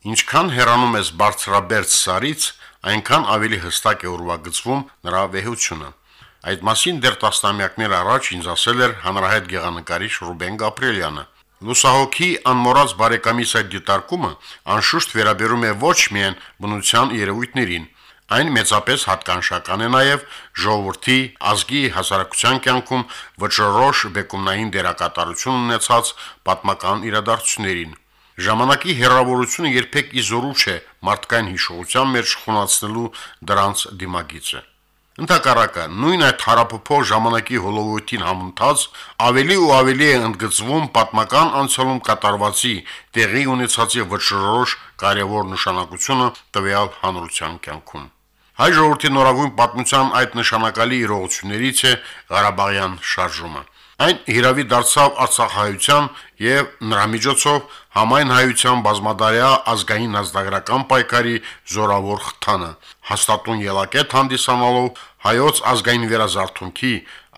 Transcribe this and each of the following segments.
Ինչքան հեռանում ես բարձրաբերձ սարից, այնքան ավելի հստակ է ուրվագծվում նրա վեհությունը։ Այդ մասին դեռ տասնամյակներ առաջ ինձ ասել էր հանրահայտ գեղանկարիչ Ռուբեն Գաբրիելյանը։ Լուսահոգի անմոռաց բարեկամիս այդ դիտարկումը անշուշտ վերաբերում է ոչ միայն բնության երևույթներին, այն մեծապես հատկանշական է նաև ժողովրդի ազգի հասարակության կյանքում վճռոշ բեկումնային դերակատարություն ունեցած պատմական իրադարձություններին։ Ժամանակի հերավորությունը երբեք իզորու չէ մարդկային հիշողության մեջ խունացնելու դրանց դիմագիծը։ Ընտակառակը նույն այդ հարապոփող ժամանակի հոլովույթին համընթաց ավելի ու ավելի է ընդգծվում պատմական անցյալում կատարվածի տեղի ունեցածի վճռորոշ կարևոր նշանակությունը տվյալ հանրության կյանքում։ Հայ ժողովրդի նորագույն պատմության այդ նշանակալի իրողություններից է Ղարաբաղյան շարժումը։ Այն հիրավի դարձավ Արցախահայության եւ նրա միջոցով համայն հայության բազմադարյա ազգային ազգագրական պայքարի զորավոր խթանը, հաստատուն ելակետ հանդիսանալով հայոց ազգային վերազարթոնքի,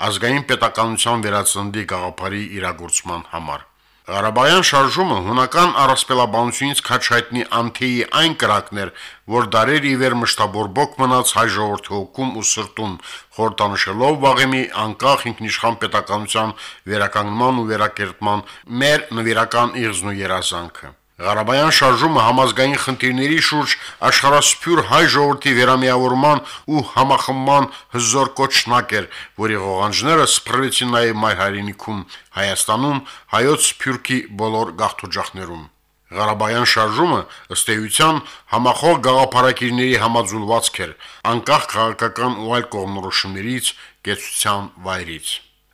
ազգային պետականության վերածնդի գաղափարի իրագործման համար։ Ղարաբաղյան շարժումը հունական առասպելաբանությունից քաչ հայտնի անթեի այն կրակն էր, որ դարեր ի վեր մշտաբորբոք մնաց հայ ժողովրդի հոգում ու սրտում, խորտանշելով վաղեմի անկախ ինքնիշխան պետականության վերականգնման ու վերակերտման մեր նվիրական իղձն ու երազանքը։ Ղարաբաղյան շարժումը համազգային խնդիրների շուրջ աշխարհասփյուր հայ ժողովրդի վերամիավորման ու համախմբման հզոր կոչնակ էր, որի ղողանջները սփռվեցին նաև մայր հայրենիքում Հայաստանում հայոց սփյուռքի բոլոր գաղթօջախներում։ Ղարաբաղյան շարժումը ըստ էության համախոհ գաղափարակիրների համաձուլվածք էր, անկախ քաղաքական ու այլ կողմնորոշումներից, կեցության վայրից։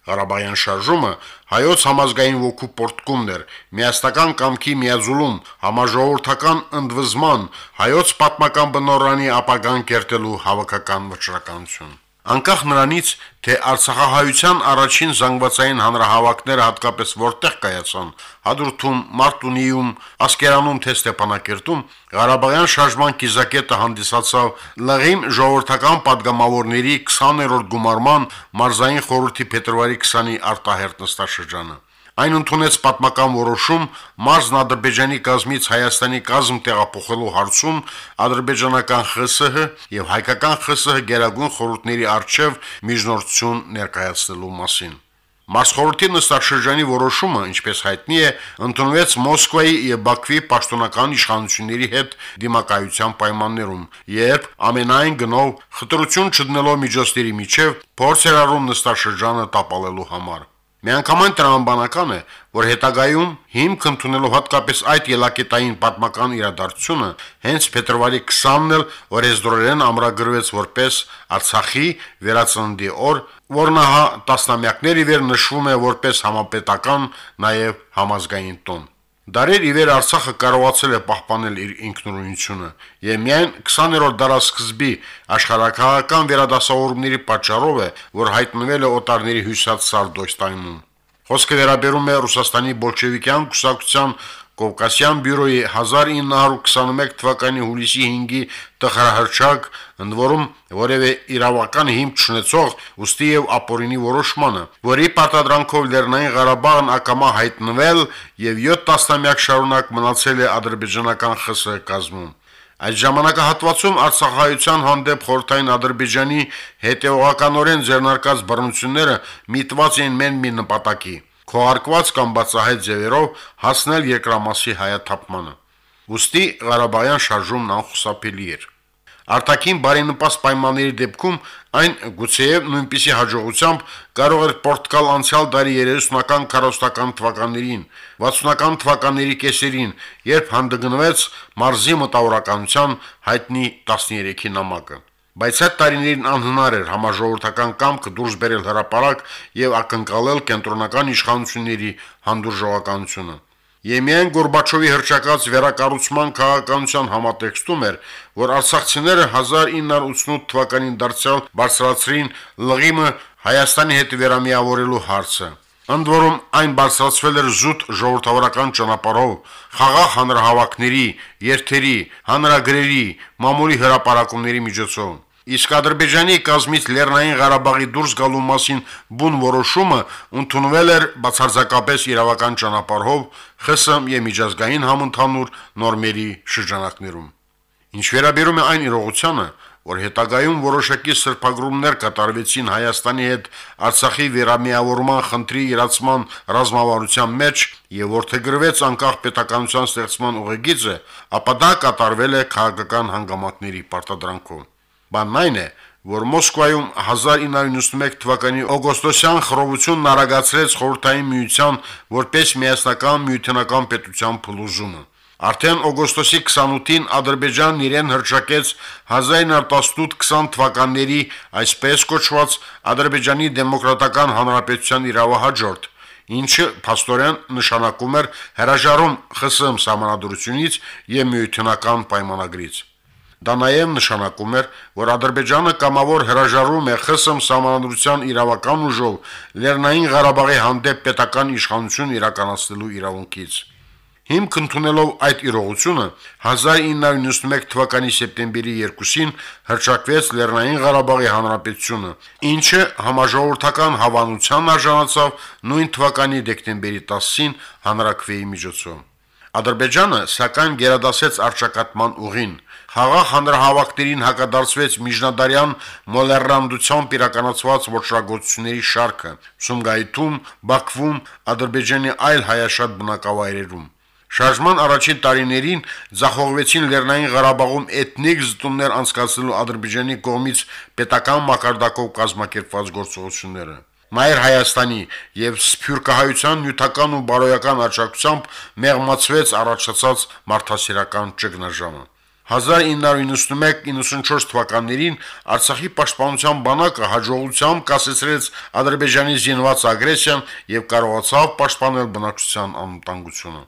Ղարաբաղյան շարժումը հայոց համազգային ոգու պորտկումն էր, միաստական կամքի միաձուլում, համաժողովրդական ընդվզման, հայոց պատմական բնորանի ապագան կերտելու հավաքական վճռականություն։ Անկախ նրանից, թե Արցախահայության առաջին զանգվածային հանրահավաքները հատկապես որտեղ կայացան՝ Հադրութում, Մարտունիում, Ասկերանում թե Ստեփանակերտում, Ղարաբաղյան շարժման կիզակետը հանդիսացավ լղիմ ժողովրդական падգամավորների 20-րդ գումարման մարզային խորհրդի փետրվարի 20-ի արտահերտ նստաշրջանը։ Այն ընդունեց պատմական որոշում մարզն Ադրբեջանի կազմից Հայաստանի կազմ տեղափոխելու հարցում ադրբեջանական ԽՍՀ եւ հայկական ԽՍՀ գերագույն խորհուրդների արչեւ միջնորդություն ներկայացնելու մասին։ Մարսխորհրդի նստաշրջանի որոշումը, ինչպես հայտնի է, ընդունվեց Մոսկվայի եւ Բաքվի պաշտոնական իշխանությունների հետ դիմակայության պայմաններում, երբ ամենայն գնով խտրություն չդնելով միջոցների միջև փորձ էր արում նստաշրջանը տապալելու համար։ Միանգամայն տրամաբանական է, որ հետագայում հիմք ընդունելով հատկապես այդ ելակետային պատմական իրադարձությունը հենց փետրվարի 20-ն էլ օրեսդրորեն ամրագրվեց որպես Արցախի վերածննդի օր, որն ահա տասնամյակներ ի վեր նշվում է որպես համապետական, նաև համազգային տոն։ Դարեր ի վեր Արցախը կարողացել է պահպանել իր ինքնուրույնությունը, եւ միայն 20-րդ դարաշրջանի աշխարհակահական վերադասավորումների պատճառով է, որ հայտնվել է օտարների հյուսած Սարդոստայնում։ Խոսքը վերաբերում է Ռուսաստանի բոլշևիկյան կուսակցության Կովկասյան բյուրոյի 1921 թվականի հուլիսի 5-ի տխրահրճակ, ընդ որում որևէ իրավական հիմք չունեցող ուստի եւ ապօրինի որոշմանը, որի պարտադրանքով Լեռնային Ղարաբաղն ակամա հայտնվել եւ 7 տասնամյակ շարունակ մնացել է ադրբեջանական ԽՍՀ կազմում։ Այդ ժամանակահատվածում Արցախայության հանդեպ խորթային Ադրբեջանի հետևողականորեն ձեռնարկած բռնությունները միտված էին մեն մի նպատակի՝ քոարկված կամ բացահայտ ձևերով հասնել երկրամասի հայաթափմանը։ Ոստի Ղարաբաղյան շարժումն անխուսափելի էր։ Արտակին բարենպաստ պայմանների դեպքում այն գուցեև նույնպիսի հաջողությամբ կարող էր Պորտուգալ անցյալ դարի 30-ական 40-ական թվականներին, 60-ական թվականների կեսերին, երբ հանդգնվեց մարզի մտավորականության հայտնի 13-ի նամակը բայց այդ տարիներին անհնար էր համաժողովրդական կամքը դուրս բերել հրաապարակ եւ ակնկալել կենտրոնական իշխանությունների հանդուրժողականությունը։ Եմիան Գորբաչովի հրճակած վերակառուցման քաղաքականության համատեքստում էր, որ արցախցիները 1988 թվականին դարձյալ բարձրացրին լղիմը Հայաստանի հետ վերամիավորելու հարցը։ Ընդ որում այն բարձրացվել էր զուտ ժողովրդավարական ճանապարհով, խաղաղ հանրահավաքների, երթերի, հանրագրերի, մամուլի հրապարակումների միջոցով։ Իսկ Ադրբեջանի կազմից Լեռնային Ղարաբաղի դուրս գալու մասին բուն որոշումը ընդունվել էր բացարձակապես իրավական ճանապարհով ԽՍՀՄ եւ միջազգային համընդհանուր նորմերի շրջանակներում։ Ինչ վերաբերում է այն իրողությանը, որ հետագայում որոշակի սրբագրումներ կատարվեցին Հայաստանի հետ Արցախի վերամիավորման խնդրի իրացման ռազմավարության մեջ եւ որթեգրվեց անկախ պետականության ստեղծման ուղեգիծը, ապա դա կատարվել է քաղաքական հանգամանքների պարտադրանքով։ Բանն այն է, որ Մոսկվայում 1991 թվականի օգոստոսյան խռովությունն արագացրեց խորհրդային միության որպես միասնական միութենական պետության փլուզումը։ Արդեն օգոստոսի 28-ին Ադրբեջանն իրեն հրճակեց 1918-20 թվականների այսպես կոչված Ադրբեջանի դեմոկրատական հանրապետության իրավահաջորդ, ինչը փաստորեն նշանակում էր հրաժարում ԽՍՀՄ համանadrությունից եւ միութենական պայմանագրից։ Դա նաև նշանակում էր, որ Ադրբեջանը կամավոր հրաժարվում է ԽՍՀՄ համանadrության իրավական ուժով Լեռնային Ղարաբաղի հանդեպ պետական իշխանություն իրականացնելու իրավունքից։ Հիմք ընդունելով այդ իրողությունը 1991 թվականի սեպտեմբերի 2-ին հրճակվեց Լեռնային Ղարաբաղի Հանրապետությունը, ինչը համաժողովրդական հավանության արժանացավ նույն թվականի դեկտեմբերի 10-ին հանրակրվեի միջոցով։ Ադրբեջանը սակայն գերադասեց արճակատման ուղին։ Խաղաղ հանրահավաքներին հակադարձվեց միջնադարյան մոլեռանդությամբ իրականացված ոչրագործությունների շարքը Սումգայիթում, Բաքվում, Ադրբեջանի այլ հայաշատ բնակավայրերում։ Շարժման առաջին տարիներին ձախողվեցին Լեռնային Ղարաբաղում էթնիկ զտումներ անցկացնելու Ադրբեջանի կողմից պետական մակարդակով կազմակերպված գործողությունները։ Մայր Հայաստանի եւ Սփյուռքահայության նյութական ու բարոյական աջակցությամբ մեղմացվեց առաջացած մարդասիրական ճգնաժամը։ 1991-94 թվականներին Արցախի պաշտպանության բանակը հաջողությամբ կասեցրեց Ադրբեջանի զինված ագրեսիան եւ կարողացավ պաշտպանել բնակչության անվտանգությունը։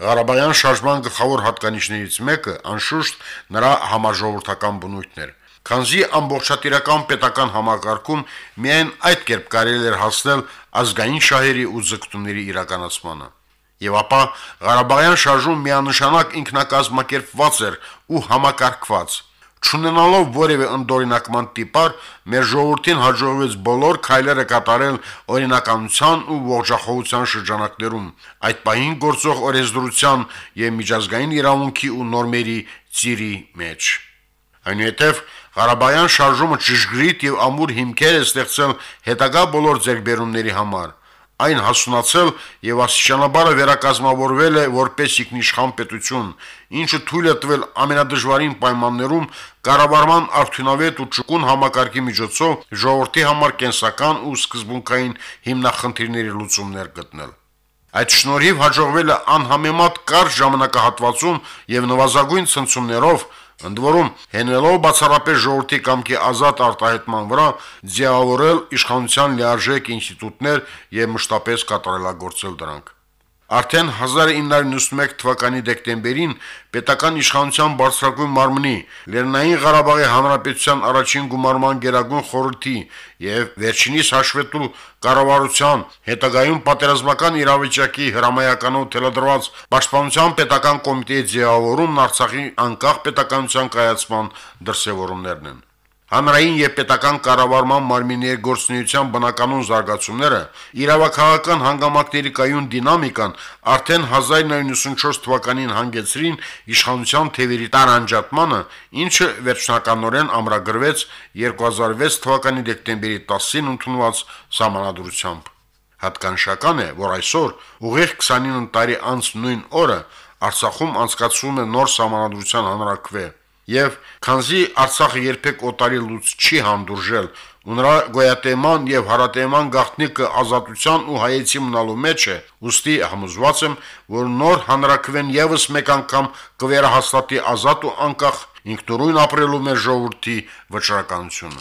Ղարաբաղյան շարժման գլխավոր հատկանիշներից մեկը անշուշտ նրա համաժողովրդական բնույթն էր։ Քանզի ամբողջատիրական պետական համակարգում միայն այդ կերպ կարելի էր հասնել ազգային շահերի ու ձգտումների իրականացմանը։ Եվ ապա Ղարաբաղյան շարժում միանշանակ ինքնակազմակերպված էր ու համակարգված Չունենալով որևէ ընդօրինակման տիպար, մեր ժողովրդին հաջողվեց բոլոր քայլերը կատարել օրինականության ու ողջախոհության շրջանակներում, այդ պահին գործող օրենսդրության եւ միջազգային իրավունքի ու նորմերի ծիրի մեջ։ Այնուհետև Ղարաբաղյան շարժումը ճշգրիտ եւ ամուր հիմքեր է ստեղծել հետագա բոլոր ձեռբերումների համար այն հասունացել եւ աստիճանաբար վերակազմավորվել է որպես ինքնիշխան պետություն, ինչը թույլ է տվել ամենադժվարին պայմաններում կառավարման արդյունավետ ու ճկուն համակարգի միջոցով ժողովրդի համար կենսական ու սկզբունքային հիմնախնդիրների լուծումներ գտնել։ Այդ շնորհիվ հաջողվել է անհամեմատ կարճ ժամանակահատվածում եւ նվազագույն ցնցումներով Ընդ որում, հենելով բացառապես ժողովրդի կամքի ազատ արտահայտման վրա, ձևավորել իշխանության լիարժեք ինստիտուտներ եւ մշտապես կատարելագործել դրանք։ Արդեն 1991 թվականի դեկտեմբերին պետական իշխանության բարձրագույն մարմնի Լեռնային Ղարաբաղի Հանրապետության առաջին գումարման գերագույն խորհրդի եւ վերջինիս հաշվետու կառավարության հետագայում պատերազմական իրավիճակի հրամայականով թելադրված Պաշտպանության պետական կոմիտեի ձևավորումն Արցախի անկախ պետականության կայացման դրսևորումներն են։ Հանրային եւ պետական կառավարման մարմինների գործունեության բնականոն զարգացումները, իրավաքաղաքական հանգամանքների կայուն դինամիկան արդեն 1994 թվականին հանգեցրին իշխանության թևերի տարանջատմանը, ինչը վերջնականորեն ամրագրվեց 2006 թվականի դեկտեմբերի 10-ին ընդունված սահմանադրությամբ։ Հատկանշական է, որ այսօր ուղիղ 29 տարի անց նույն օրը Արցախում անցկացվում է նոր սահմանադրության հանրակրվե եւ քանզի Արցախը երբեք օտարի լուծ չի հանդուրժել ու նրա գոյատեման եւ հարատեման գաղտնիքը ազատության ու հայեցի մնալու մեջ է, ուստի համոզված եմ, որ նոր հանրակրվեն եւս մեկ անգամ կվերահաստատի ազատ ու անկախ ինքնուրույն ապրելու մեր ժողովրդի վճռականությունը։